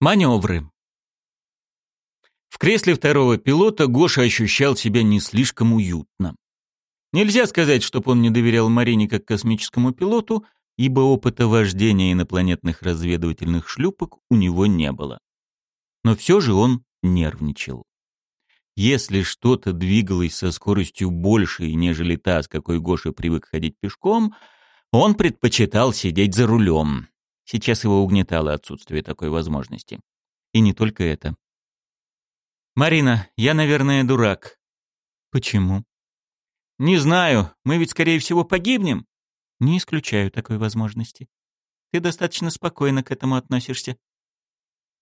Маневры. В кресле второго пилота Гоша ощущал себя не слишком уютно. Нельзя сказать, чтобы он не доверял Марине как космическому пилоту, ибо опыта вождения инопланетных разведывательных шлюпок у него не было. Но все же он нервничал. Если что-то двигалось со скоростью большей, нежели та, с какой Гоша привык ходить пешком, он предпочитал сидеть за рулем. Сейчас его угнетало отсутствие такой возможности. И не только это. «Марина, я, наверное, дурак». «Почему?» «Не знаю. Мы ведь, скорее всего, погибнем». «Не исключаю такой возможности. Ты достаточно спокойно к этому относишься.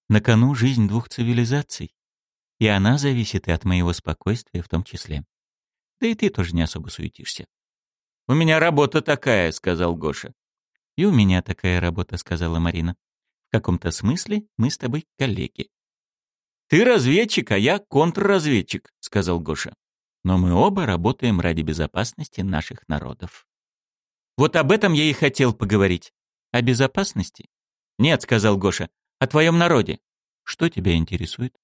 На кону жизнь двух цивилизаций. И она зависит и от моего спокойствия в том числе. Да и ты тоже не особо суетишься. «У меня работа такая», — сказал Гоша. «И у меня такая работа», — сказала Марина. «В каком-то смысле мы с тобой коллеги». «Ты разведчик, а я контрразведчик», — сказал Гоша. «Но мы оба работаем ради безопасности наших народов». «Вот об этом я и хотел поговорить. О безопасности?» «Нет», — сказал Гоша, — «о твоем народе». «Что тебя интересует?»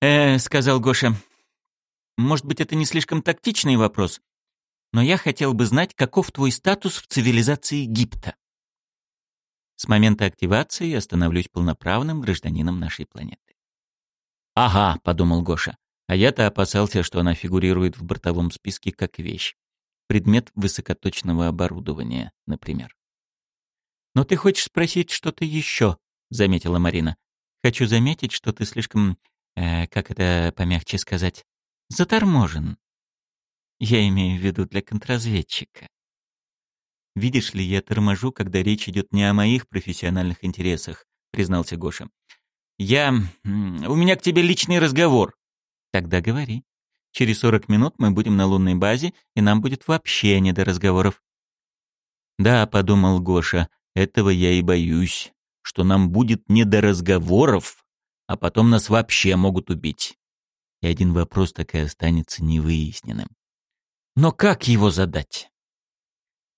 «Э, — сказал Гоша, — может быть, это не слишком тактичный вопрос, но я хотел бы знать, каков твой статус в цивилизации Египта. С момента активации я становлюсь полноправным гражданином нашей планеты. «Ага», — подумал Гоша, а я-то опасался, что она фигурирует в бортовом списке как вещь. Предмет высокоточного оборудования, например. «Но ты хочешь спросить что-то еще?» — заметила Марина. «Хочу заметить, что ты слишком, э, как это помягче сказать, заторможен. Я имею в виду для контрразведчика. «Видишь ли, я торможу, когда речь идет не о моих профессиональных интересах», — признался Гоша. «Я... У меня к тебе личный разговор». «Тогда говори. Через сорок минут мы будем на лунной базе, и нам будет вообще не до разговоров». «Да», — подумал Гоша, — «этого я и боюсь, что нам будет не до разговоров, а потом нас вообще могут убить». И один вопрос так и останется невыясненным. Но как его задать?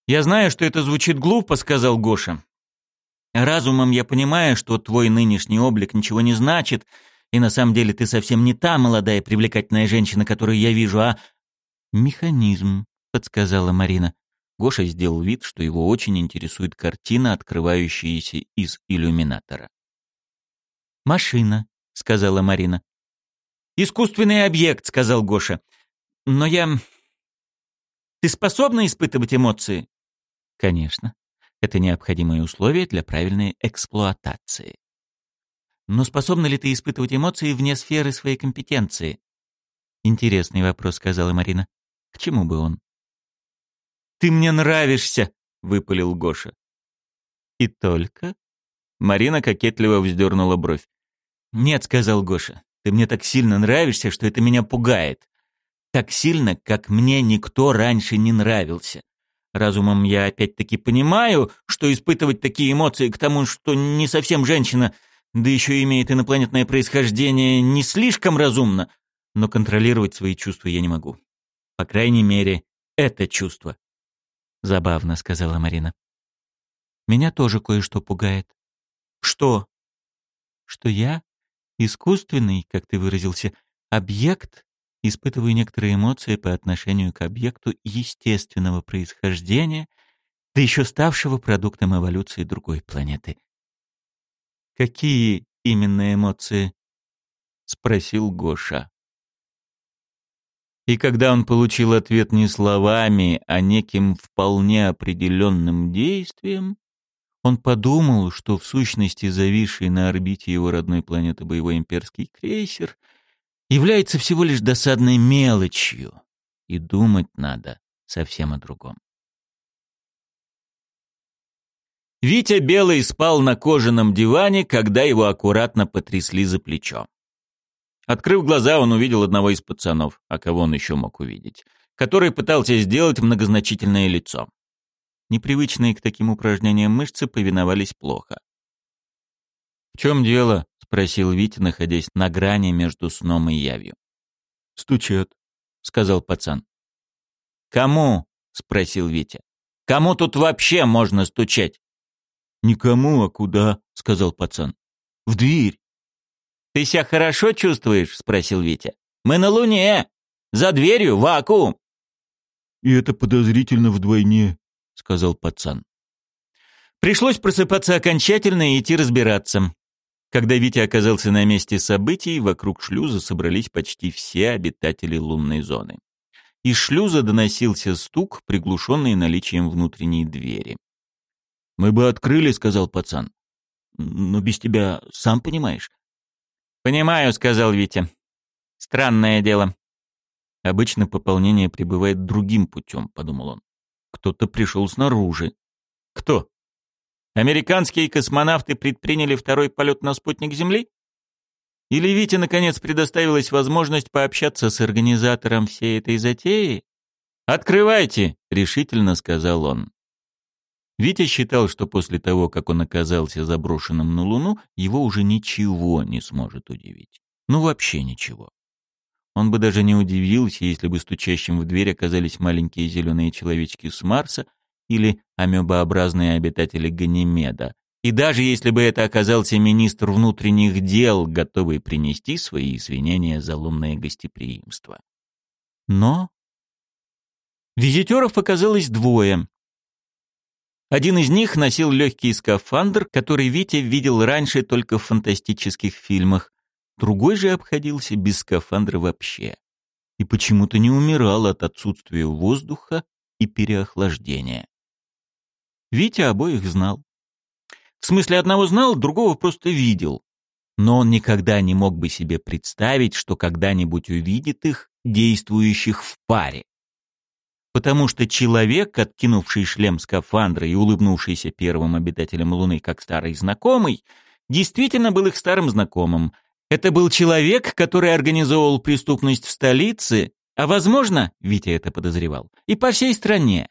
«Я знаю, что это звучит глупо», — сказал Гоша. «Разумом я понимаю, что твой нынешний облик ничего не значит, и на самом деле ты совсем не та молодая привлекательная женщина, которую я вижу, а...» «Механизм», — подсказала Марина. Гоша сделал вид, что его очень интересует картина, открывающаяся из иллюминатора. «Машина», — сказала Марина. «Искусственный объект», — сказал Гоша. «Но я... Ты способна испытывать эмоции? Конечно. Это необходимое условие для правильной эксплуатации. Но способна ли ты испытывать эмоции вне сферы своей компетенции? Интересный вопрос, сказала Марина. К чему бы он? Ты мне нравишься, выпалил Гоша. И только? Марина кокетливо вздернула бровь. Нет, сказал Гоша. Ты мне так сильно нравишься, что это меня пугает так сильно, как мне никто раньше не нравился. Разумом я опять-таки понимаю, что испытывать такие эмоции к тому, что не совсем женщина, да еще имеет инопланетное происхождение, не слишком разумно, но контролировать свои чувства я не могу. По крайней мере, это чувство. Забавно, сказала Марина. Меня тоже кое-что пугает. Что? Что я искусственный, как ты выразился, объект, испытываю некоторые эмоции по отношению к объекту естественного происхождения, да еще ставшего продуктом эволюции другой планеты. «Какие именно эмоции?» — спросил Гоша. И когда он получил ответ не словами, а неким вполне определенным действием, он подумал, что в сущности зависший на орбите его родной планеты боевой имперский крейсер — является всего лишь досадной мелочью, и думать надо совсем о другом. Витя Белый спал на кожаном диване, когда его аккуратно потрясли за плечо. Открыв глаза, он увидел одного из пацанов, а кого он еще мог увидеть, который пытался сделать многозначительное лицо. Непривычные к таким упражнениям мышцы повиновались плохо. «В чем дело?» Спросил Витя, находясь на грани между сном и явью. «Стучат», — сказал пацан. «Кому?» — спросил Витя. «Кому тут вообще можно стучать?» «Никому, а куда?» — сказал пацан. «В дверь. «Ты себя хорошо чувствуешь?» — спросил Витя. «Мы на Луне! За дверью вакуум!» «И это подозрительно вдвойне», — сказал пацан. Пришлось просыпаться окончательно и идти разбираться. Когда Витя оказался на месте событий, вокруг шлюза собрались почти все обитатели лунной зоны. Из шлюза доносился стук, приглушенный наличием внутренней двери. «Мы бы открыли», — сказал пацан. «Но без тебя, сам понимаешь». «Понимаю», — сказал Витя. «Странное дело». «Обычно пополнение прибывает другим путем», — подумал он. «Кто-то пришел снаружи». «Кто? Американские космонавты предприняли второй полет на спутник Земли? Или Вите, наконец, предоставилась возможность пообщаться с организатором всей этой затеи? «Открывайте!» — решительно сказал он. Витя считал, что после того, как он оказался заброшенным на Луну, его уже ничего не сможет удивить. Ну, вообще ничего. Он бы даже не удивился, если бы стучащим в дверь оказались маленькие зеленые человечки с Марса или амебообразные обитатели Ганимеда. И даже если бы это оказался министр внутренних дел, готовый принести свои извинения за лунное гостеприимство. Но визитеров оказалось двое. Один из них носил легкий скафандр, который Витя видел раньше только в фантастических фильмах. Другой же обходился без скафандра вообще. И почему-то не умирал от отсутствия воздуха и переохлаждения. Витя обоих знал. В смысле, одного знал, другого просто видел. Но он никогда не мог бы себе представить, что когда-нибудь увидит их, действующих в паре потому что человек, откинувший шлем скафандра и улыбнувшийся первым обитателем Луны как старый знакомый, действительно был их старым знакомым. Это был человек, который организовывал преступность в столице, а, возможно, Витя это подозревал, и по всей стране.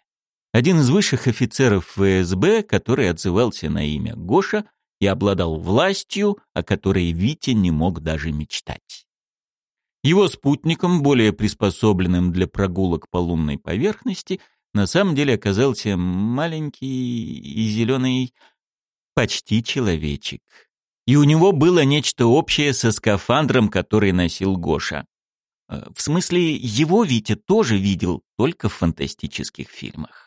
Один из высших офицеров ФСБ, который отзывался на имя Гоша и обладал властью, о которой Витя не мог даже мечтать. Его спутником, более приспособленным для прогулок по лунной поверхности, на самом деле оказался маленький и зеленый почти человечек. И у него было нечто общее со скафандром, который носил Гоша. Э, в смысле, его Витя тоже видел, только в фантастических фильмах.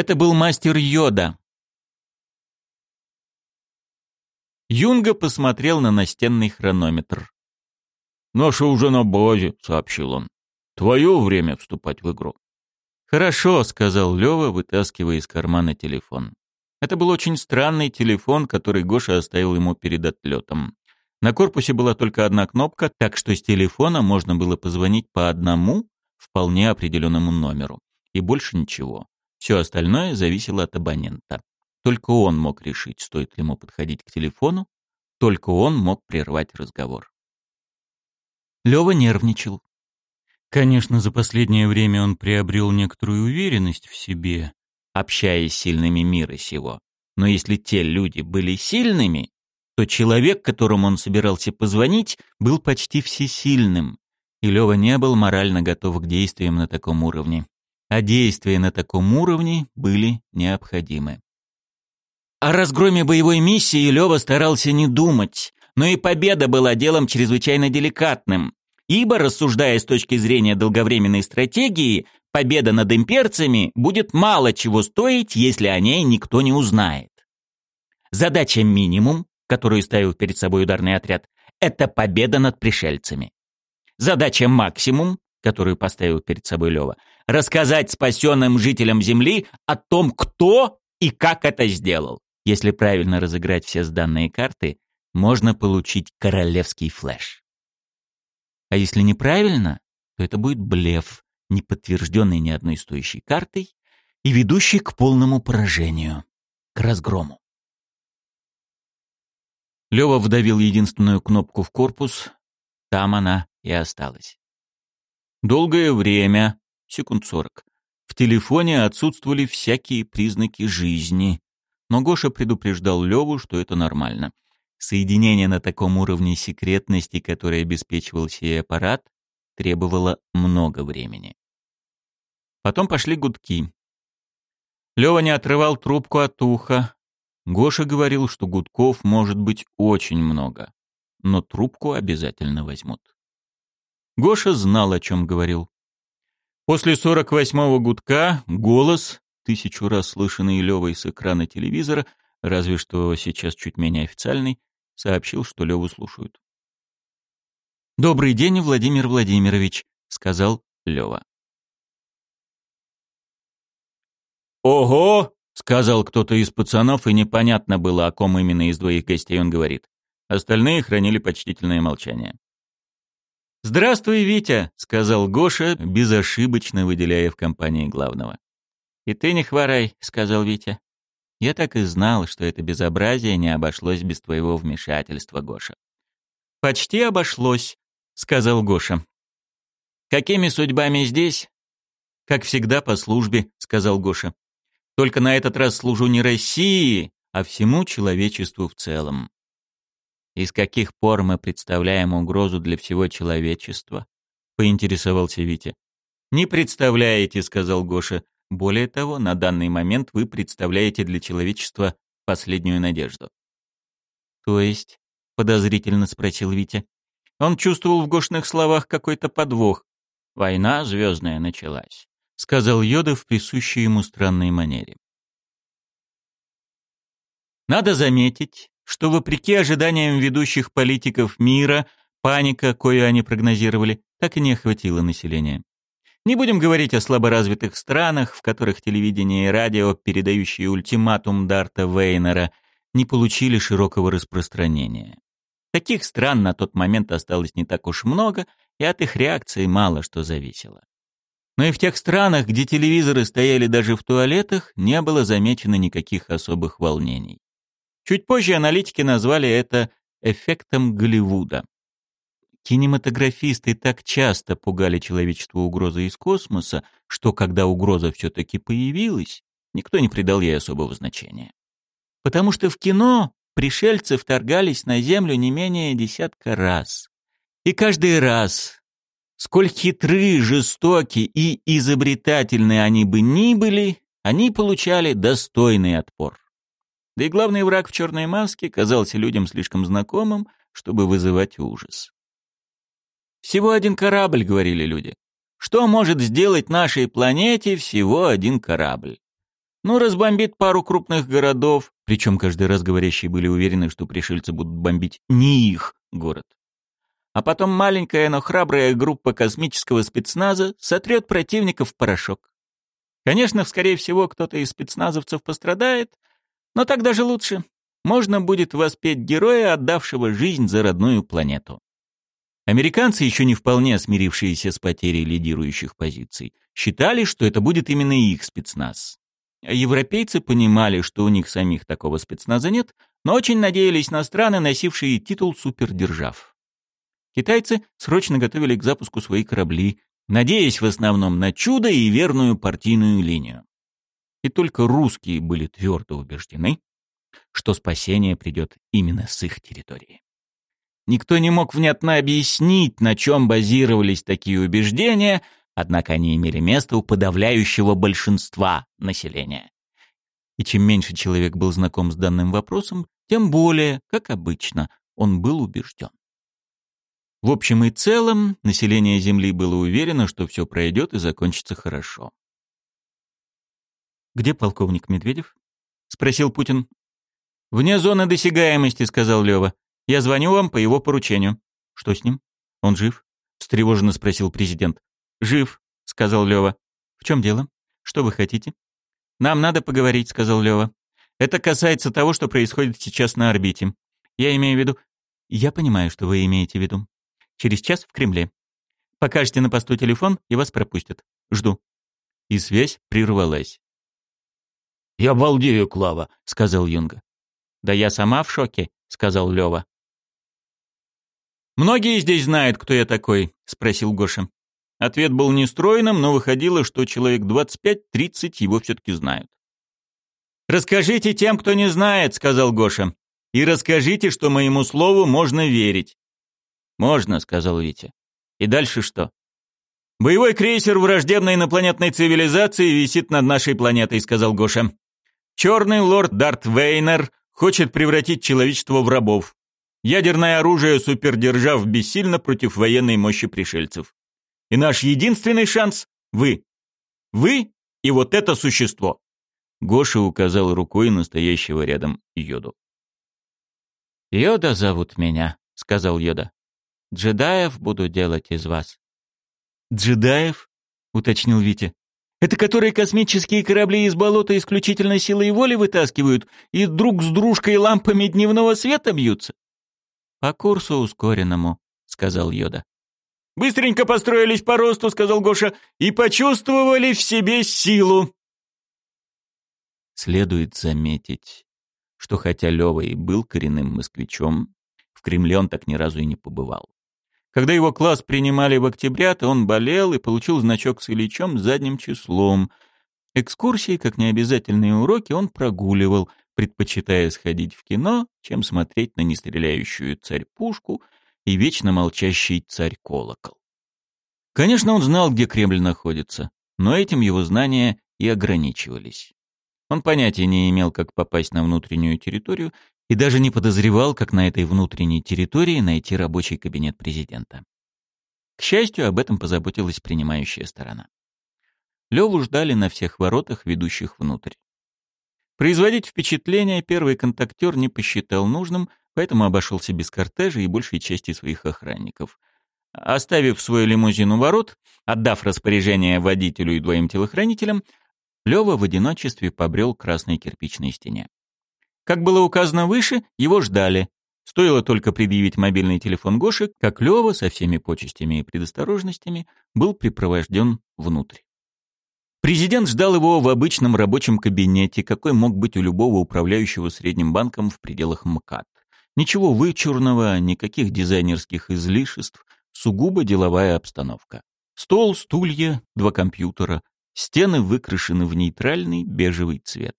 Это был мастер Йода. Юнга посмотрел на настенный хронометр. «Наша уже на базе», — сообщил он. «Твое время вступать в игру». «Хорошо», — сказал Лева, вытаскивая из кармана телефон. Это был очень странный телефон, который Гоша оставил ему перед отлетом. На корпусе была только одна кнопка, так что с телефона можно было позвонить по одному, вполне определенному номеру. И больше ничего. Все остальное зависело от абонента. Только он мог решить, стоит ли ему подходить к телефону, только он мог прервать разговор. Лёва нервничал. Конечно, за последнее время он приобрел некоторую уверенность в себе, общаясь с сильными мира сего. Но если те люди были сильными, то человек, которому он собирался позвонить, был почти всесильным. И Лёва не был морально готов к действиям на таком уровне. А действия на таком уровне были необходимы. О разгроме боевой миссии Лёва старался не думать, но и победа была делом чрезвычайно деликатным, ибо, рассуждая с точки зрения долговременной стратегии, победа над имперцами будет мало чего стоить, если о ней никто не узнает. Задача минимум, которую ставил перед собой ударный отряд, это победа над пришельцами. Задача максимум, которую поставил перед собой Лева, рассказать спасенным жителям Земли о том, кто и как это сделал. Если правильно разыграть все сданные карты, можно получить королевский флеш. А если неправильно, то это будет блеф, не подтвержденный ни одной стоящей картой и ведущий к полному поражению, к разгрому. Лёва вдавил единственную кнопку в корпус, там она и осталась. Долгое время, секунд сорок, в телефоне отсутствовали всякие признаки жизни, но Гоша предупреждал Леву, что это нормально. Соединение на таком уровне секретности, который обеспечивал сей аппарат, требовало много времени. Потом пошли гудки. Лева не отрывал трубку от уха. Гоша говорил, что гудков может быть очень много. но трубку обязательно возьмут. Гоша знал, о чем говорил. После сорок восьмого гудка голос, тысячу раз слышанный Левой с экрана телевизора, разве что сейчас чуть менее официальный, сообщил, что Леву слушают. «Добрый день, Владимир Владимирович», — сказал Лева. «Ого!» — сказал кто-то из пацанов, и непонятно было, о ком именно из двоих гостей он говорит. Остальные хранили почтительное молчание. «Здравствуй, Витя», — сказал Гоша, безошибочно выделяя в компании главного. «И ты не хворай», — сказал Витя. «Я так и знал, что это безобразие не обошлось без твоего вмешательства, Гоша». «Почти обошлось», — сказал Гоша. «Какими судьбами здесь?» «Как всегда, по службе», — сказал Гоша. «Только на этот раз служу не России, а всему человечеству в целом». «И с каких пор мы представляем угрозу для всего человечества?» — поинтересовался Витя. «Не представляете», — сказал Гоша. «Более того, на данный момент вы представляете для человечества последнюю надежду». «То есть?» — подозрительно спросил Витя. Он чувствовал в Гошных словах какой-то подвох. «Война звездная началась», — сказал Йода в присущей ему странной манере. Надо заметить, что вопреки ожиданиям ведущих политиков мира, паника, кою они прогнозировали, так и не охватила население. Не будем говорить о слаборазвитых странах, в которых телевидение и радио, передающие ультиматум Дарта Вейнера, не получили широкого распространения. Таких стран на тот момент осталось не так уж много, и от их реакции мало что зависело. Но и в тех странах, где телевизоры стояли даже в туалетах, не было замечено никаких особых волнений. Чуть позже аналитики назвали это эффектом Голливуда. Кинематографисты так часто пугали человечество угрозой из космоса, что когда угроза все-таки появилась, никто не придал ей особого значения. Потому что в кино пришельцы вторгались на Землю не менее десятка раз. И каждый раз, сколь хитры, жестоки и изобретательны они бы ни были, они получали достойный отпор. Да и главный враг в черной маске казался людям слишком знакомым, чтобы вызывать ужас. «Всего один корабль», — говорили люди. «Что может сделать нашей планете всего один корабль?» Ну, разбомбит пару крупных городов, причем каждый раз говорящие были уверены, что пришельцы будут бомбить не их город. А потом маленькая, но храбрая группа космического спецназа сотрет противников в порошок. Конечно, скорее всего, кто-то из спецназовцев пострадает, но так даже лучше. Можно будет воспеть героя, отдавшего жизнь за родную планету. Американцы, еще не вполне смирившиеся с потерей лидирующих позиций, считали, что это будет именно их спецназ. Европейцы понимали, что у них самих такого спецназа нет, но очень надеялись на страны, носившие титул супердержав. Китайцы срочно готовили к запуску свои корабли, надеясь в основном на чудо и верную партийную линию. И только русские были твердо убеждены, что спасение придет именно с их территории. Никто не мог внятно объяснить, на чем базировались такие убеждения — однако они имели место у подавляющего большинства населения. И чем меньше человек был знаком с данным вопросом, тем более, как обычно, он был убежден. В общем и целом, население Земли было уверено, что все пройдет и закончится хорошо. «Где полковник Медведев?» — спросил Путин. «Вне зоны досягаемости», — сказал Лева. «Я звоню вам по его поручению». «Что с ним? Он жив?» — встревоженно спросил президент. «Жив», — сказал Лёва. «В чем дело? Что вы хотите?» «Нам надо поговорить», — сказал Лёва. «Это касается того, что происходит сейчас на орбите. Я имею в виду...» «Я понимаю, что вы имеете в виду. Через час в Кремле. Покажете на посту телефон, и вас пропустят. Жду». И связь прервалась. «Я балдею, Клава», — сказал Юнга. «Да я сама в шоке», — сказал Лёва. «Многие здесь знают, кто я такой?» — спросил Гоша. Ответ был нестройным, но выходило, что человек 25-30 его все-таки знают. «Расскажите тем, кто не знает», — сказал Гоша. «И расскажите, что моему слову можно верить». «Можно», — сказал Витя. «И дальше что?» «Боевой крейсер враждебной инопланетной цивилизации висит над нашей планетой», — сказал Гоша. «Черный лорд Дарт Вейнер хочет превратить человечество в рабов. Ядерное оружие супердержав бессильно против военной мощи пришельцев. И наш единственный шанс — вы. Вы и вот это существо. Гоша указал рукой настоящего рядом Йоду. «Йода зовут меня», — сказал Йода. «Джедаев буду делать из вас». «Джедаев?» — уточнил Витя. «Это которые космические корабли из болота исключительно силой воли вытаскивают и друг с дружкой лампами дневного света бьются?» «По курсу ускоренному», — сказал Йода. «Быстренько построились по росту», — сказал Гоша, — «и почувствовали в себе силу». Следует заметить, что хотя Лёва и был коренным москвичом, в Кремле он так ни разу и не побывал. Когда его класс принимали в октябре, то он болел и получил значок с Ильичом задним числом. Экскурсии, как необязательные уроки, он прогуливал, предпочитая сходить в кино, чем смотреть на нестреляющую царь-пушку и вечно молчащий царь-колокол. Конечно, он знал, где Кремль находится, но этим его знания и ограничивались. Он понятия не имел, как попасть на внутреннюю территорию и даже не подозревал, как на этой внутренней территории найти рабочий кабинет президента. К счастью, об этом позаботилась принимающая сторона. Леву ждали на всех воротах, ведущих внутрь. Производить впечатление первый контактер не посчитал нужным, поэтому обошелся без кортежа и большей части своих охранников. Оставив свой лимузин у ворот, отдав распоряжение водителю и двоим телохранителям, Лёва в одиночестве побрел красной кирпичной стене. Как было указано выше, его ждали. Стоило только предъявить мобильный телефон Гоши, как Лёва со всеми почестями и предосторожностями был припровожден внутрь. Президент ждал его в обычном рабочем кабинете, какой мог быть у любого управляющего средним банком в пределах МКАД. Ничего вычурного, никаких дизайнерских излишеств, сугубо деловая обстановка. Стол, стулья, два компьютера, Стены выкрашены в нейтральный бежевый цвет.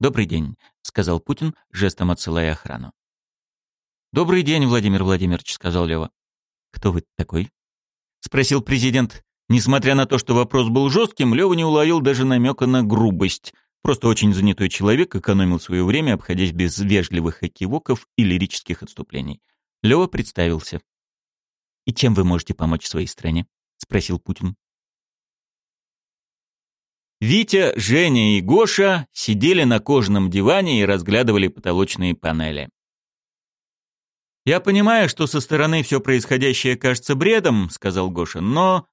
«Добрый день», — сказал Путин, жестом отсылая охрану. «Добрый день, Владимир Владимирович», — сказал Лева. «Кто вы такой?» — спросил президент. Несмотря на то, что вопрос был жестким, Лева не уловил даже намека на грубость. Просто очень занятой человек экономил свое время, обходясь без вежливых экивоков и лирических отступлений. Лева представился. «И чем вы можете помочь своей стране?» — спросил Путин. Витя, Женя и Гоша сидели на кожаном диване и разглядывали потолочные панели. «Я понимаю, что со стороны все происходящее кажется бредом», — сказал Гоша, — «но...»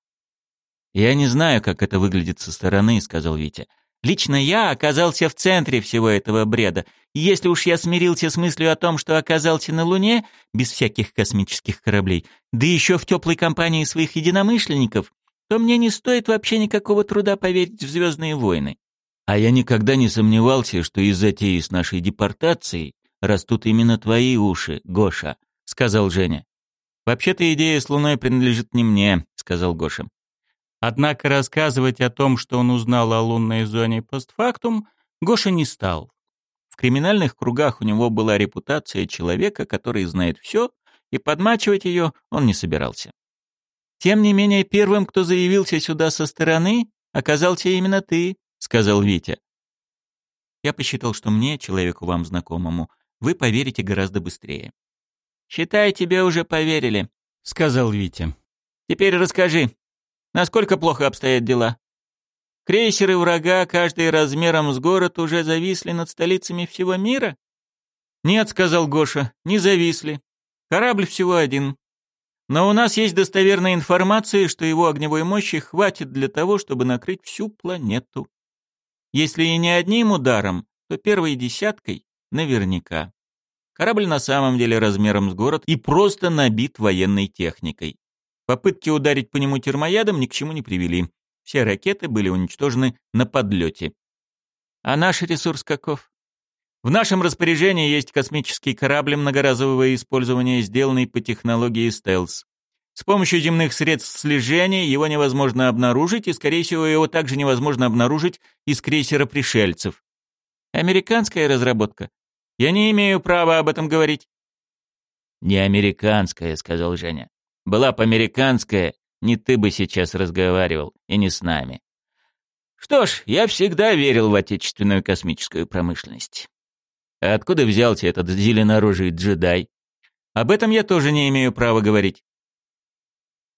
«Я не знаю, как это выглядит со стороны», — сказал Витя. «Лично я оказался в центре всего этого бреда, и если уж я смирился с мыслью о том, что оказался на Луне, без всяких космических кораблей, да еще в теплой компании своих единомышленников, то мне не стоит вообще никакого труда поверить в «Звездные войны». А я никогда не сомневался, что из затеи с нашей депортацией растут именно твои уши, Гоша, — сказал Женя. «Вообще-то идея с Луной принадлежит не мне», — сказал Гоша. Однако рассказывать о том, что он узнал о лунной зоне постфактум, Гоша не стал. В криминальных кругах у него была репутация человека, который знает все, и подмачивать ее он не собирался. Тем не менее, первым, кто заявился сюда со стороны, оказался именно ты, сказал Витя. Я посчитал, что мне, человеку вам знакомому, вы поверите гораздо быстрее. Считай, тебе уже поверили, сказал Витя. Теперь расскажи, насколько плохо обстоят дела? Крейсеры врага, каждый размером с город, уже зависли над столицами всего мира? Нет, сказал Гоша, не зависли. Корабль всего один. Но у нас есть достоверная информация, что его огневой мощи хватит для того, чтобы накрыть всю планету. Если и не одним ударом, то первой десяткой наверняка. Корабль на самом деле размером с город и просто набит военной техникой. Попытки ударить по нему термоядом ни к чему не привели. Все ракеты были уничтожены на подлете. А наш ресурс каков? В нашем распоряжении есть космический корабль многоразового использования, сделанный по технологии стелс. С помощью земных средств слежения его невозможно обнаружить, и, скорее всего, его также невозможно обнаружить из крейсера пришельцев. Американская разработка. Я не имею права об этом говорить. «Не американская», — сказал Женя. «Была бы американская, не ты бы сейчас разговаривал, и не с нами». Что ж, я всегда верил в отечественную космическую промышленность. А откуда взялся этот зеленорожий джедай? Об этом я тоже не имею права говорить.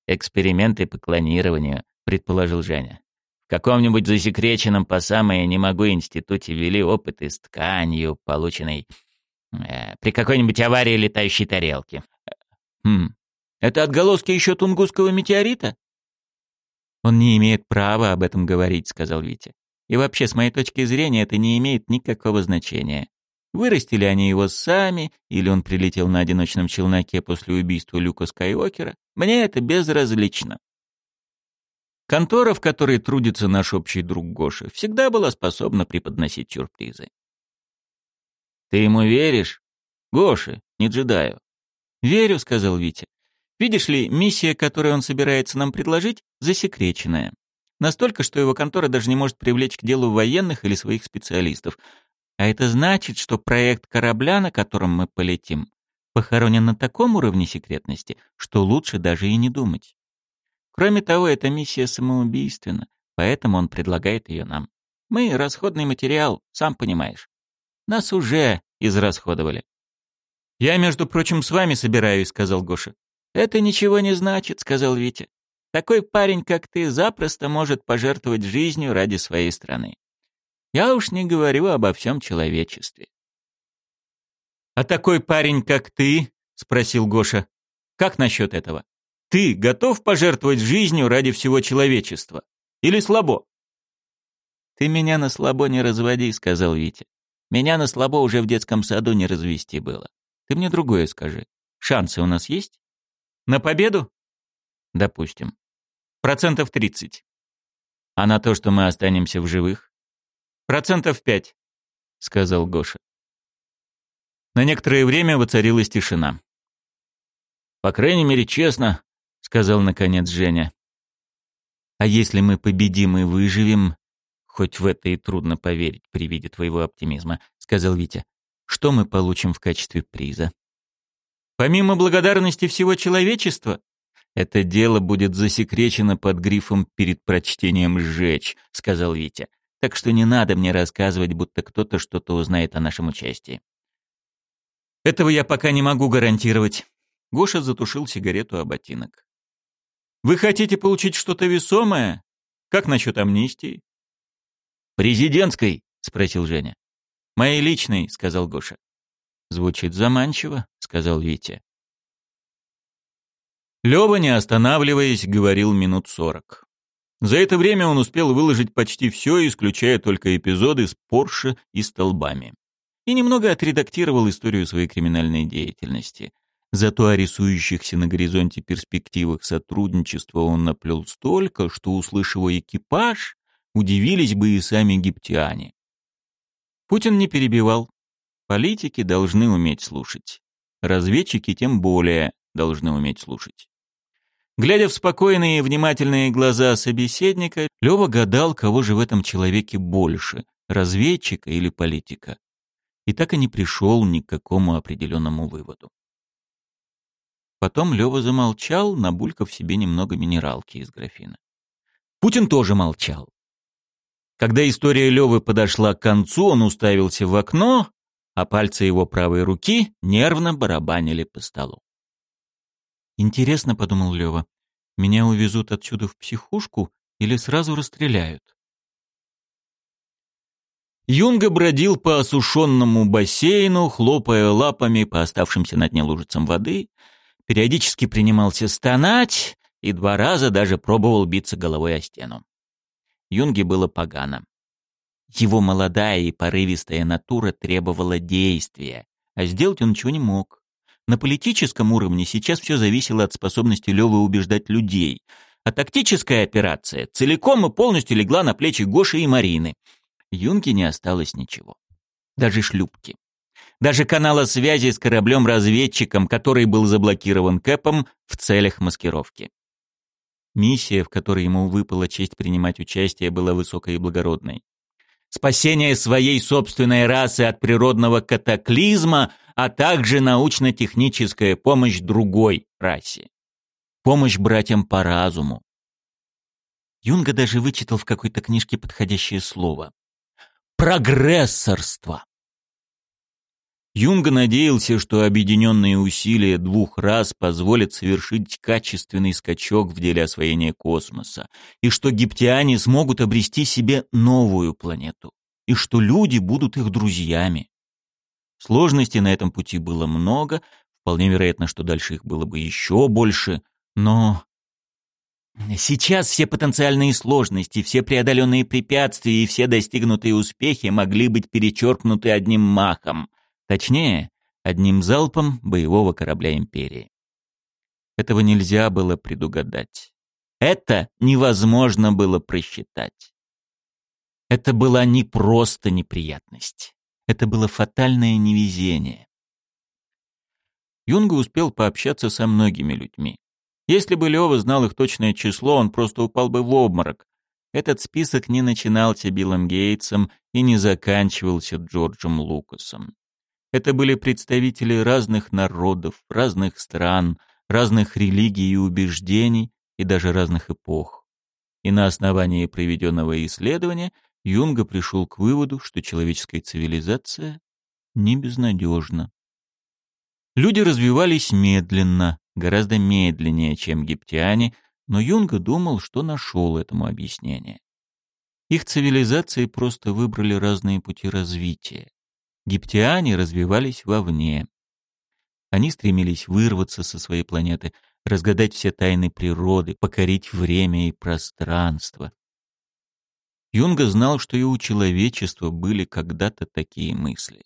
Эксперименты по клонированию, предположил Женя. В каком-нибудь засекреченном по самое не могу институте вели опыты с тканью, полученной э, при какой-нибудь аварии летающей тарелки. Хм. Это отголоски еще тунгусского метеорита? Он не имеет права об этом говорить, сказал Витя. И вообще, с моей точки зрения, это не имеет никакого значения. Вырастили они его сами, или он прилетел на одиночном челноке после убийства Люка Скайуокера, мне это безразлично. Контора, в которой трудится наш общий друг Гоша, всегда была способна преподносить сюрпризы. «Ты ему веришь?» «Гоше, не джедаю». «Верю», — сказал Витя. «Видишь ли, миссия, которую он собирается нам предложить, засекреченная. Настолько, что его контора даже не может привлечь к делу военных или своих специалистов. А это значит, что проект корабля, на котором мы полетим, похоронен на таком уровне секретности, что лучше даже и не думать. Кроме того, эта миссия самоубийственна, поэтому он предлагает ее нам. Мы — расходный материал, сам понимаешь. Нас уже израсходовали. «Я, между прочим, с вами собираюсь», — сказал Гоша. «Это ничего не значит», — сказал Витя. «Такой парень, как ты, запросто может пожертвовать жизнью ради своей страны. Я уж не говорю обо всем человечестве. «А такой парень, как ты?» — спросил Гоша. «Как насчет этого? Ты готов пожертвовать жизнью ради всего человечества? Или слабо?» «Ты меня на слабо не разводи», — сказал Витя. «Меня на слабо уже в детском саду не развести было. Ты мне другое скажи. Шансы у нас есть? На победу? Допустим. Процентов тридцать. А на то, что мы останемся в живых? «Процентов пять», — сказал Гоша. На некоторое время воцарилась тишина. «По крайней мере, честно», — сказал наконец Женя. «А если мы победим и выживем, хоть в это и трудно поверить при виде твоего оптимизма», — сказал Витя, — «что мы получим в качестве приза?» «Помимо благодарности всего человечества, это дело будет засекречено под грифом «перед прочтением сжечь», — сказал Витя. Так что не надо мне рассказывать, будто кто-то что-то узнает о нашем участии. Этого я пока не могу гарантировать. Гоша затушил сигарету о ботинок. Вы хотите получить что-то весомое? Как насчет амнистии? Президентской? спросил Женя. Моей личной, сказал Гоша. Звучит заманчиво, сказал Витя. Лёва, не останавливаясь, говорил минут сорок. За это время он успел выложить почти все, исключая только эпизоды с Порше и столбами. И немного отредактировал историю своей криминальной деятельности. Зато о рисующихся на горизонте перспективах сотрудничества он наплел столько, что, услышав экипаж, удивились бы и сами египтяне. Путин не перебивал. Политики должны уметь слушать. Разведчики тем более должны уметь слушать. Глядя в спокойные и внимательные глаза собеседника, Лёва гадал, кого же в этом человеке больше — разведчика или политика. И так и не пришел ни к какому определенному выводу. Потом Лёва замолчал, набулькав себе немного минералки из графина. Путин тоже молчал. Когда история Лёвы подошла к концу, он уставился в окно, а пальцы его правой руки нервно барабанили по столу. Интересно, подумал Лева, меня увезут отсюда в психушку или сразу расстреляют? Юнга бродил по осушенному бассейну, хлопая лапами по оставшимся на дне лужицам воды, периодически принимался стонать и два раза даже пробовал биться головой о стену. Юнге было погано. Его молодая и порывистая натура требовала действия, а сделать он ничего не мог. На политическом уровне сейчас все зависело от способности Левы убеждать людей, а тактическая операция целиком и полностью легла на плечи Гоши и Марины. Юнге не осталось ничего. Даже шлюпки. Даже канала связи с кораблем-разведчиком, который был заблокирован Кэпом в целях маскировки. Миссия, в которой ему выпала честь принимать участие, была высокой и благородной. Спасение своей собственной расы от природного катаклизма а также научно-техническая помощь другой расе. Помощь братьям по разуму. Юнга даже вычитал в какой-то книжке подходящее слово. Прогрессорство. Юнга надеялся, что объединенные усилия двух раз позволят совершить качественный скачок в деле освоения космоса, и что гиптиане смогут обрести себе новую планету, и что люди будут их друзьями. Сложностей на этом пути было много, вполне вероятно, что дальше их было бы еще больше, но... Сейчас все потенциальные сложности, все преодоленные препятствия и все достигнутые успехи могли быть перечеркнуты одним махом, точнее, одним залпом боевого корабля Империи. Этого нельзя было предугадать. Это невозможно было просчитать. Это была не просто неприятность. Это было фатальное невезение. Юнга успел пообщаться со многими людьми. Если бы Лёва знал их точное число, он просто упал бы в обморок. Этот список не начинался Биллом Гейтсом и не заканчивался Джорджем Лукасом. Это были представители разных народов, разных стран, разных религий и убеждений, и даже разных эпох. И на основании проведенного исследования – Юнга пришел к выводу, что человеческая цивилизация не безнадежна. Люди развивались медленно, гораздо медленнее, чем египтяне, но Юнга думал, что нашел этому объяснение. Их цивилизации просто выбрали разные пути развития. Египтяне развивались вовне. Они стремились вырваться со своей планеты, разгадать все тайны природы, покорить время и пространство. Юнга знал, что и у человечества были когда-то такие мысли.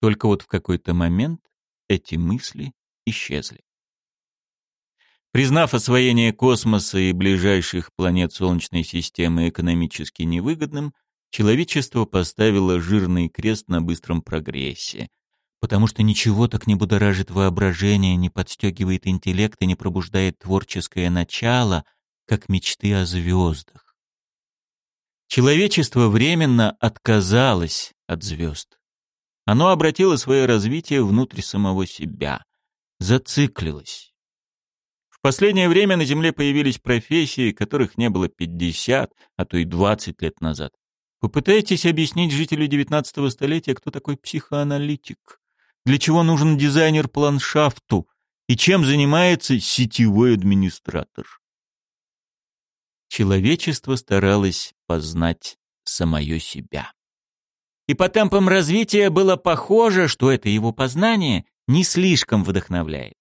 Только вот в какой-то момент эти мысли исчезли. Признав освоение космоса и ближайших планет Солнечной системы экономически невыгодным, человечество поставило жирный крест на быстром прогрессе, потому что ничего так не будоражит воображение, не подстегивает интеллект и не пробуждает творческое начало, как мечты о звездах. Человечество временно отказалось от звезд. Оно обратило свое развитие внутрь самого себя, зациклилось. В последнее время на Земле появились профессии, которых не было 50, а то и 20 лет назад. Попытайтесь объяснить жителю 19 столетия, кто такой психоаналитик, для чего нужен дизайнер по и чем занимается сетевой администратор человечество старалось познать самое себя. И по темпам развития было похоже, что это его познание не слишком вдохновляет.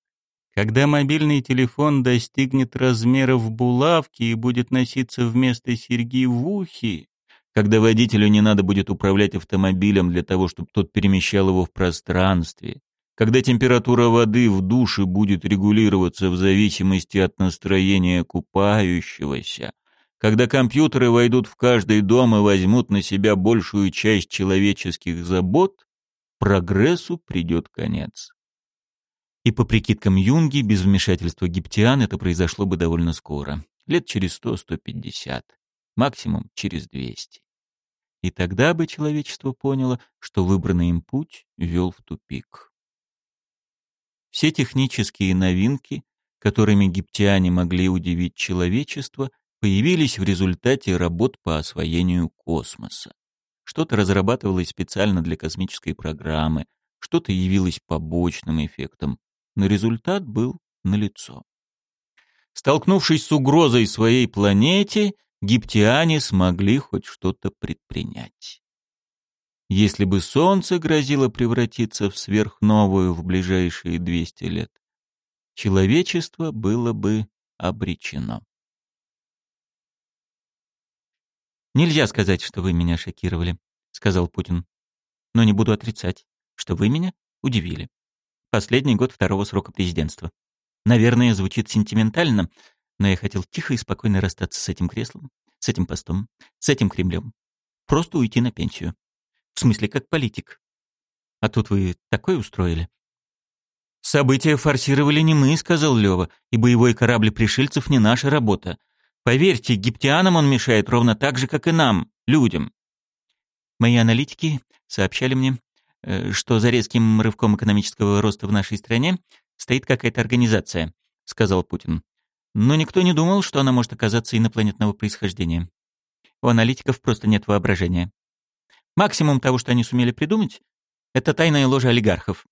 Когда мобильный телефон достигнет размеров булавки и будет носиться вместо серьги в ухе, когда водителю не надо будет управлять автомобилем для того, чтобы тот перемещал его в пространстве, когда температура воды в душе будет регулироваться в зависимости от настроения купающегося, когда компьютеры войдут в каждый дом и возьмут на себя большую часть человеческих забот, прогрессу придет конец. И по прикидкам Юнги, без вмешательства египтян это произошло бы довольно скоро, лет через 100-150, максимум через 200. И тогда бы человечество поняло, что выбранный им путь вел в тупик. Все технические новинки, которыми египтяне могли удивить человечество, появились в результате работ по освоению космоса. Что-то разрабатывалось специально для космической программы, что-то явилось побочным эффектом, но результат был налицо. Столкнувшись с угрозой своей планете, гиптиане смогли хоть что-то предпринять. Если бы Солнце грозило превратиться в сверхновую в ближайшие 200 лет, человечество было бы обречено. «Нельзя сказать, что вы меня шокировали», — сказал Путин. «Но не буду отрицать, что вы меня удивили. Последний год второго срока президентства. Наверное, звучит сентиментально, но я хотел тихо и спокойно расстаться с этим креслом, с этим постом, с этим Кремлем. Просто уйти на пенсию. В смысле, как политик. А тут вы такое устроили. «События форсировали не мы», — сказал Лёва, «и боевой корабль пришельцев не наша работа. Поверьте, египтянам он мешает ровно так же, как и нам, людям. Мои аналитики сообщали мне, э, что за резким рывком экономического роста в нашей стране стоит какая-то организация, сказал Путин. Но никто не думал, что она может оказаться инопланетного происхождения. У аналитиков просто нет воображения. Максимум того, что они сумели придумать, Это тайная ложа олигархов.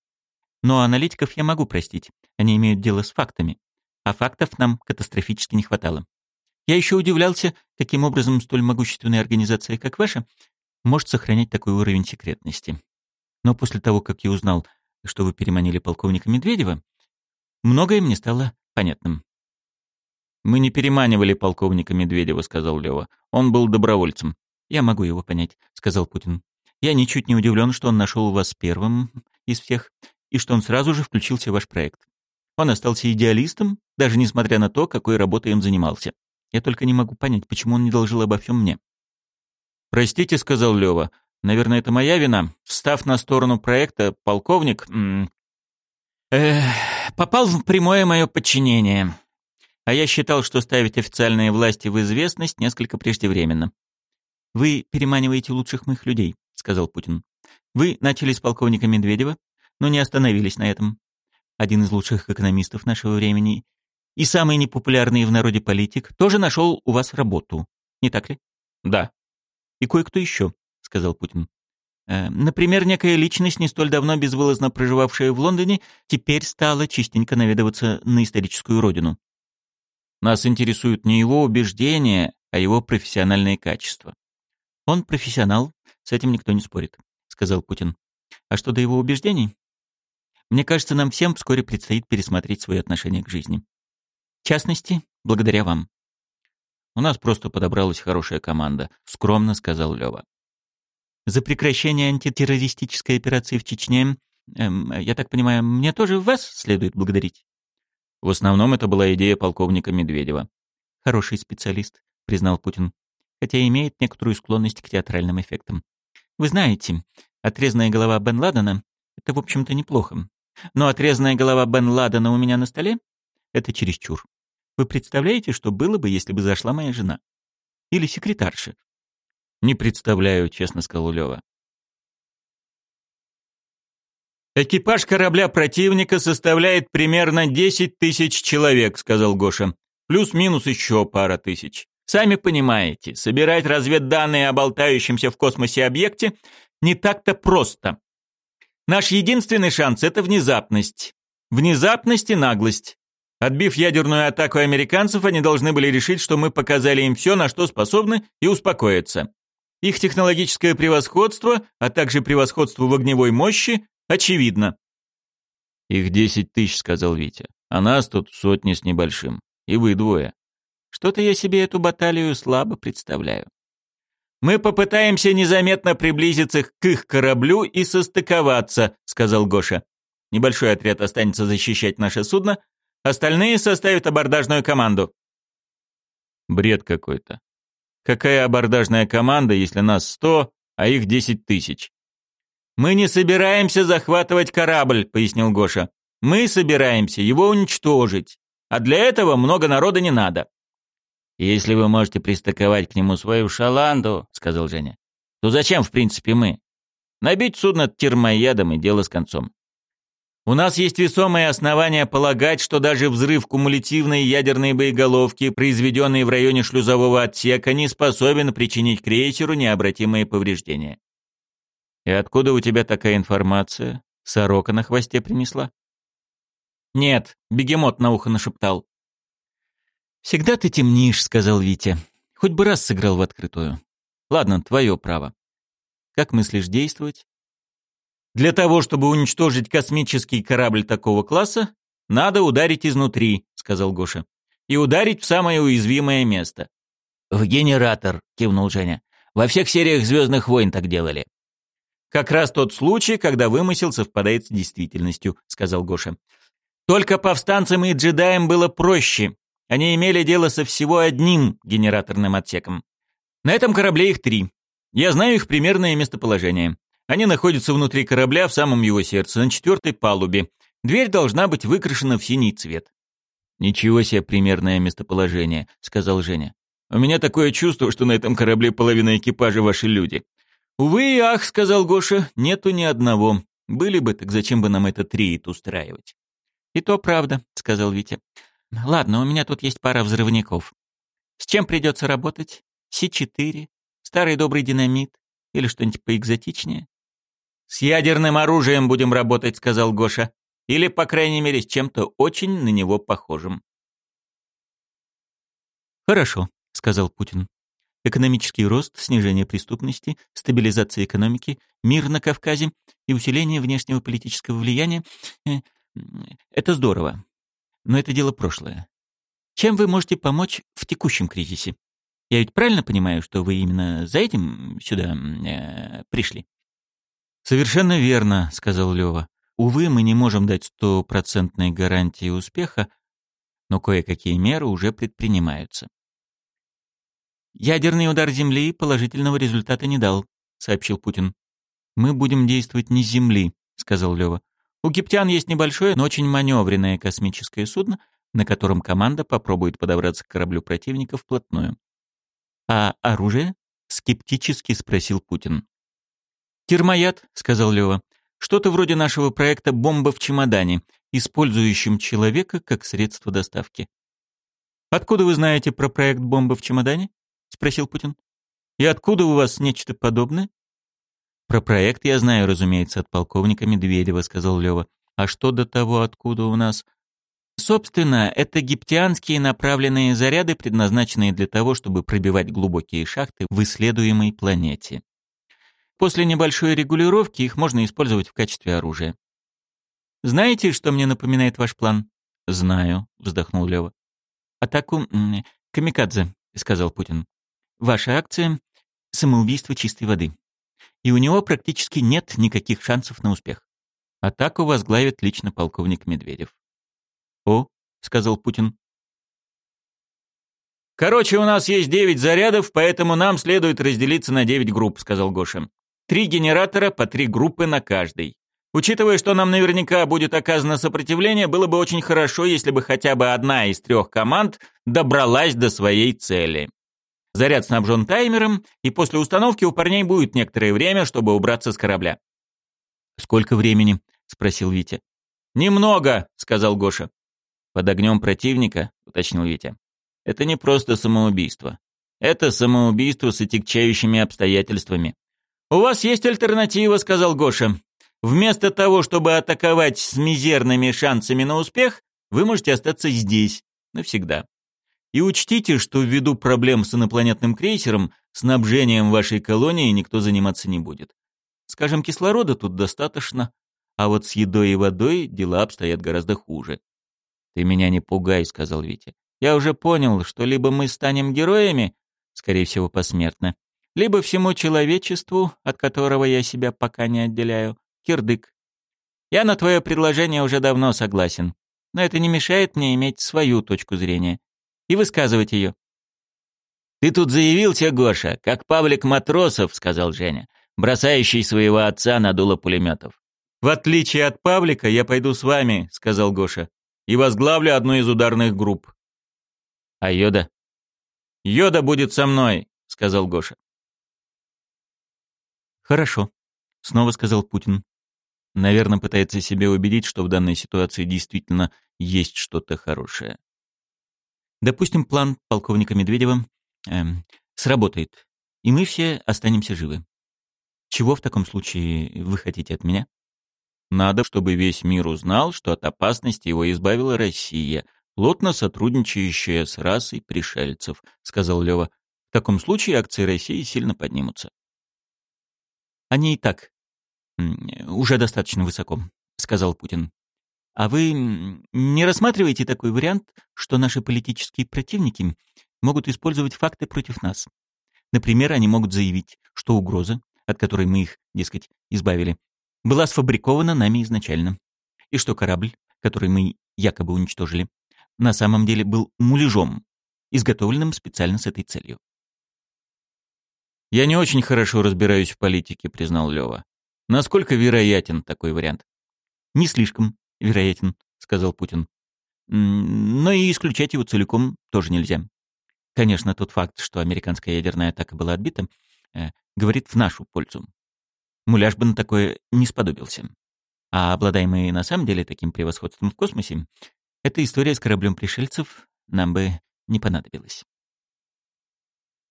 Но аналитиков я могу простить. Они имеют дело с фактами. А фактов нам катастрофически не хватало. Я еще удивлялся, каким образом столь могущественная организация, как ваша, может сохранять такой уровень секретности. Но после того, как я узнал, что вы переманили полковника Медведева, многое мне стало понятным. «Мы не переманивали полковника Медведева», — сказал Лева. «Он был добровольцем». «Я могу его понять», — сказал Путин. «Я ничуть не удивлен, что он нашел вас первым из всех, и что он сразу же включился в ваш проект. Он остался идеалистом, даже несмотря на то, какой работой он занимался. Я только не могу понять, почему он не доложил обо всем мне. «Простите», — сказал Лёва, — «наверное, это моя вина. Встав на сторону проекта, полковник...» попал в прямое мое подчинение. А я считал, что ставить официальные власти в известность несколько преждевременно. «Вы переманиваете лучших моих людей», — сказал Путин. «Вы начали с полковника Медведева, но не остановились на этом. Один из лучших экономистов нашего времени и самый непопулярный в народе политик, тоже нашел у вас работу. Не так ли? Да. И кое-кто еще, сказал Путин. Э, например, некая личность, не столь давно безвылазно проживавшая в Лондоне, теперь стала частенько наведываться на историческую родину. Нас интересуют не его убеждения, а его профессиональные качества. Он профессионал, с этим никто не спорит, сказал Путин. А что до его убеждений? Мне кажется, нам всем вскоре предстоит пересмотреть свое отношение к жизни. В частности, благодаря вам. У нас просто подобралась хорошая команда, скромно сказал Лёва. За прекращение антитеррористической операции в Чечне, эм, я так понимаю, мне тоже вас следует благодарить. В основном это была идея полковника Медведева. Хороший специалист, признал Путин, хотя имеет некоторую склонность к театральным эффектам. Вы знаете, отрезанная голова Бен Ладена — это, в общем-то, неплохо. Но отрезанная голова Бен Ладена у меня на столе — это чересчур. Вы представляете, что было бы, если бы зашла моя жена? Или секретарша? Не представляю, честно сказал Лёва. «Экипаж корабля противника составляет примерно 10 тысяч человек», — сказал Гоша. «Плюс-минус еще пара тысяч. Сами понимаете, собирать разведданные о болтающемся в космосе объекте не так-то просто. Наш единственный шанс — это внезапность. Внезапность и наглость. Отбив ядерную атаку американцев, они должны были решить, что мы показали им все, на что способны, и успокоиться. Их технологическое превосходство, а также превосходство в огневой мощи, очевидно. «Их десять тысяч», — сказал Витя. «А нас тут сотни с небольшим. И вы двое». «Что-то я себе эту баталию слабо представляю». «Мы попытаемся незаметно приблизиться к их кораблю и состыковаться», — сказал Гоша. «Небольшой отряд останется защищать наше судно, Остальные составят абордажную команду. Бред какой-то. Какая абордажная команда, если нас сто, а их десять тысяч? Мы не собираемся захватывать корабль, пояснил Гоша. Мы собираемся его уничтожить. А для этого много народа не надо. Если вы можете пристыковать к нему свою шаланду, сказал Женя, то зачем, в принципе, мы? Набить судно термоядом и дело с концом. У нас есть весомые основания полагать, что даже взрыв кумулятивной ядерной боеголовки, произведенный в районе шлюзового отсека, не способен причинить крейсеру необратимые повреждения. И откуда у тебя такая информация? Сорока на хвосте принесла? Нет, бегемот на ухо нашептал. «Всегда ты темнишь», — сказал Витя. «Хоть бы раз сыграл в открытую. Ладно, твое право. Как мыслишь действовать?» Для того, чтобы уничтожить космический корабль такого класса, надо ударить изнутри, сказал Гоша. И ударить в самое уязвимое место. В генератор, кивнул Женя. Во всех сериях Звездных войн так делали. Как раз тот случай, когда вымысел совпадает с действительностью, сказал Гоша. Только повстанцам и джедаям было проще. Они имели дело со всего одним генераторным отсеком. На этом корабле их три. Я знаю их примерное местоположение. Они находятся внутри корабля в самом его сердце, на четвертой палубе. Дверь должна быть выкрашена в синий цвет. «Ничего себе примерное местоположение», — сказал Женя. «У меня такое чувство, что на этом корабле половина экипажа ваши люди». «Увы и ах», — сказал Гоша, — «нету ни одного. Были бы, так зачем бы нам этот рейд устраивать?» «И то правда», — сказал Витя. «Ладно, у меня тут есть пара взрывников. С чем придется работать? Си-4? Старый добрый динамит? Или что-нибудь поэкзотичнее?» «С ядерным оружием будем работать», — сказал Гоша. «Или, по крайней мере, с чем-то очень на него похожим». «Хорошо», — сказал Путин. «Экономический рост, снижение преступности, стабилизация экономики, мир на Кавказе и усиление внешнего политического влияния э, — это здорово. Но это дело прошлое. Чем вы можете помочь в текущем кризисе? Я ведь правильно понимаю, что вы именно за этим сюда э, пришли?» «Совершенно верно», — сказал Лёва. «Увы, мы не можем дать стопроцентной гарантии успеха, но кое-какие меры уже предпринимаются. «Ядерный удар Земли положительного результата не дал», — сообщил Путин. «Мы будем действовать не с Земли», — сказал Лёва. «У египтян есть небольшое, но очень маневренное космическое судно, на котором команда попробует подобраться к кораблю противника вплотную». «А оружие?» — скептически спросил Путин. «Термояд», — сказал Лёва. «Что-то вроде нашего проекта «Бомба в чемодане», использующим человека как средство доставки». «Откуда вы знаете про проект «Бомба в чемодане»?» спросил Путин. И откуда у вас нечто подобное? Про проект я знаю, разумеется, от полковника Медведева, сказал Лева. А что до того, откуда у нас? Собственно, это египтянские направленные заряды, предназначенные для того, чтобы пробивать глубокие шахты в исследуемой планете. После небольшой регулировки их можно использовать в качестве оружия. Знаете, что мне напоминает ваш план? Знаю, вздохнул Лева. Атаку камикадзе, сказал Путин. Ваша акция — самоубийство чистой воды. И у него практически нет никаких шансов на успех. Атаку возглавит лично полковник Медведев. «О», — сказал Путин. «Короче, у нас есть девять зарядов, поэтому нам следует разделиться на девять групп», — сказал Гоша. «Три генератора по три группы на каждой. Учитывая, что нам наверняка будет оказано сопротивление, было бы очень хорошо, если бы хотя бы одна из трех команд добралась до своей цели. Заряд снабжен таймером, и после установки у парней будет некоторое время, чтобы убраться с корабля. «Сколько времени?» — спросил Витя. «Немного», — сказал Гоша. «Под огнем противника», — уточнил Витя. «Это не просто самоубийство. Это самоубийство с отягчающими обстоятельствами». «У вас есть альтернатива», — сказал Гоша. «Вместо того, чтобы атаковать с мизерными шансами на успех, вы можете остаться здесь навсегда. И учтите, что ввиду проблем с инопланетным крейсером, снабжением вашей колонии никто заниматься не будет. Скажем, кислорода тут достаточно, а вот с едой и водой дела обстоят гораздо хуже. «Ты меня не пугай», — сказал Витя. «Я уже понял, что либо мы станем героями, скорее всего, посмертно, либо всему человечеству, от которого я себя пока не отделяю, кирдык. Я на твое предложение уже давно согласен, но это не мешает мне иметь свою точку зрения и высказывать ее. «Ты тут заявился, Гоша, как Павлик Матросов», — сказал Женя, бросающий своего отца на дуло пулеметов. «В отличие от Павлика, я пойду с вами», — сказал Гоша, «и возглавлю одну из ударных групп». «А Йода?» «Йода будет со мной», — сказал Гоша. «Хорошо», — снова сказал Путин. Наверное, пытается себя убедить, что в данной ситуации действительно есть что-то хорошее. Допустим, план полковника Медведева эм, сработает, и мы все останемся живы. Чего в таком случае вы хотите от меня? Надо, чтобы весь мир узнал, что от опасности его избавила Россия, плотно сотрудничающая с расой пришельцев, сказал Лева. В таком случае акции России сильно поднимутся. Они и так уже достаточно высоко, сказал Путин. А вы не рассматриваете такой вариант, что наши политические противники могут использовать факты против нас? Например, они могут заявить, что угроза, от которой мы их, дескать, избавили, была сфабрикована нами изначально, и что корабль, который мы якобы уничтожили, на самом деле был муляжом, изготовленным специально с этой целью. «Я не очень хорошо разбираюсь в политике», — признал Лёва. «Насколько вероятен такой вариант?» «Не слишком», вероятен», — сказал Путин. «Но и исключать его целиком тоже нельзя. Конечно, тот факт, что американская ядерная атака была отбита, э, говорит в нашу пользу. Муляж бы на такое не сподобился. А обладаемые на самом деле таким превосходством в космосе, эта история с кораблем пришельцев нам бы не понадобилась.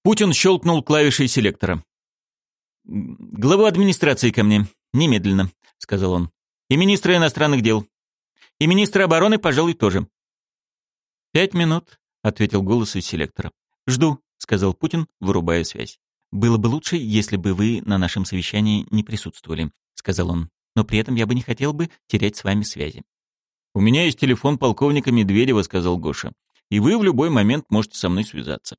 Путин щелкнул клавишей селектора. «Главу администрации ко мне», Немедленно, сказал он. И министра иностранных дел. И министра обороны, пожалуй, тоже. Пять минут, ответил голос из селектора. Жду, сказал Путин, вырубая связь. Было бы лучше, если бы вы на нашем совещании не присутствовали, сказал он. Но при этом я бы не хотел бы терять с вами связи. У меня есть телефон полковника Медведева, сказал Гоша. И вы в любой момент можете со мной связаться.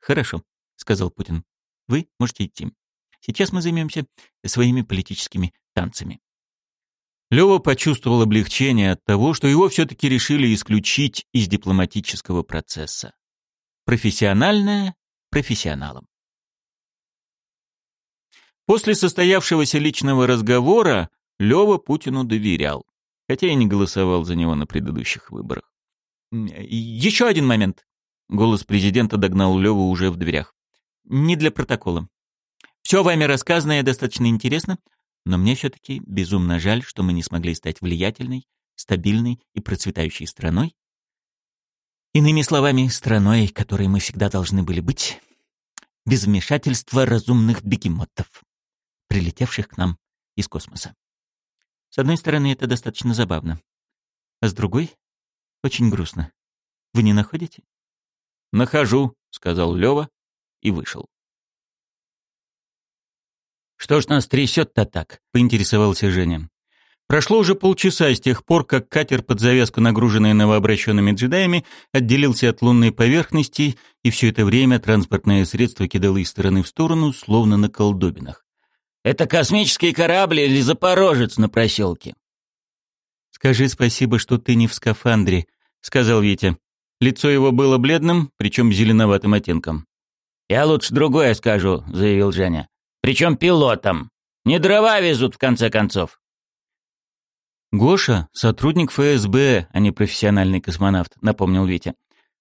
Хорошо, сказал Путин. Вы можете идти. Сейчас мы займемся своими политическими танцами. Лёва почувствовал облегчение от того, что его все-таки решили исключить из дипломатического процесса. Профессиональное профессионалом. После состоявшегося личного разговора Лёва Путину доверял, хотя и не голосовал за него на предыдущих выборах. «Еще один момент», — голос президента догнал Лёву уже в дверях. «Не для протокола. Все вами рассказанное достаточно интересно, но мне все-таки безумно жаль, что мы не смогли стать влиятельной, стабильной и процветающей страной. Иными словами, страной, которой мы всегда должны были быть, без вмешательства разумных бегемотов, прилетевших к нам из космоса. С одной стороны, это достаточно забавно, а с другой — очень грустно. Вы не находите? «Нахожу», — сказал Лёва и вышел. «Что ж нас трясет-то так?» — поинтересовался Женя. Прошло уже полчаса с тех пор, как катер под завязку, нагруженный новообращенными джедаями, отделился от лунной поверхности, и все это время транспортное средство кидало из стороны в сторону, словно на колдобинах. «Это космический корабль или запорожец на проселке?» «Скажи спасибо, что ты не в скафандре», — сказал Витя. Лицо его было бледным, причем зеленоватым оттенком. «Я лучше другое скажу», — заявил Женя. Причем пилотом. Не дрова везут, в конце концов. «Гоша — сотрудник ФСБ, а не профессиональный космонавт», — напомнил Витя.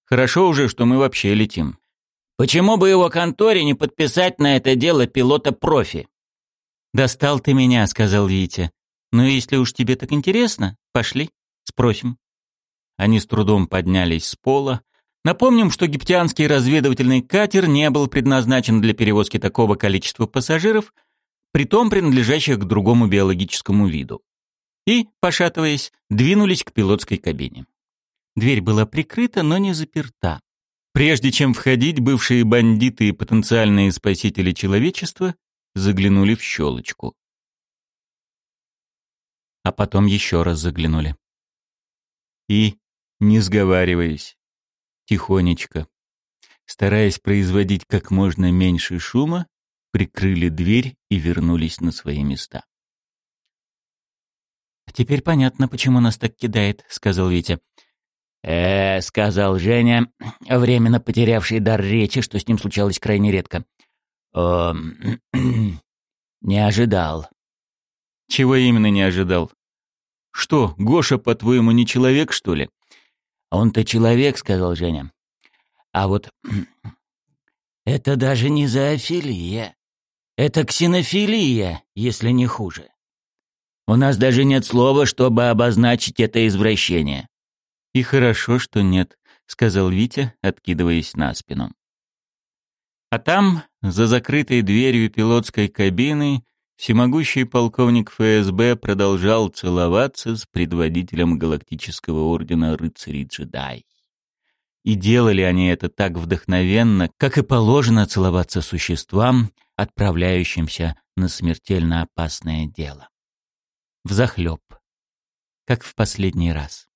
«Хорошо уже, что мы вообще летим». «Почему бы его конторе не подписать на это дело пилота-профи?» «Достал ты меня», — сказал Витя. «Ну, если уж тебе так интересно, пошли, спросим». Они с трудом поднялись с пола, Напомним, что египтянский разведывательный катер не был предназначен для перевозки такого количества пассажиров, притом принадлежащих к другому биологическому виду. И, пошатываясь, двинулись к пилотской кабине. Дверь была прикрыта, но не заперта. Прежде чем входить, бывшие бандиты и потенциальные спасители человечества заглянули в щелочку. А потом еще раз заглянули. И, не сговариваясь, тихонечко. Стараясь производить как можно меньше шума, прикрыли дверь и вернулись на свои места. «Теперь понятно, почему нас так кидает», — сказал Витя. «Э, — сказал Женя, временно потерявший дар речи, что с ним случалось крайне редко. Э, не ожидал». «Чего именно не ожидал? Что, Гоша, по-твоему, не человек, что ли?» «Он-то человек», — сказал Женя. «А вот это даже не зоофилия. Это ксенофилия, если не хуже. У нас даже нет слова, чтобы обозначить это извращение». «И хорошо, что нет», — сказал Витя, откидываясь на спину. А там, за закрытой дверью пилотской кабины, Всемогущий полковник ФСБ продолжал целоваться с предводителем галактического ордена рыцарей джедай. И делали они это так вдохновенно, как и положено целоваться существам, отправляющимся на смертельно опасное дело. Взахлеб, как в последний раз.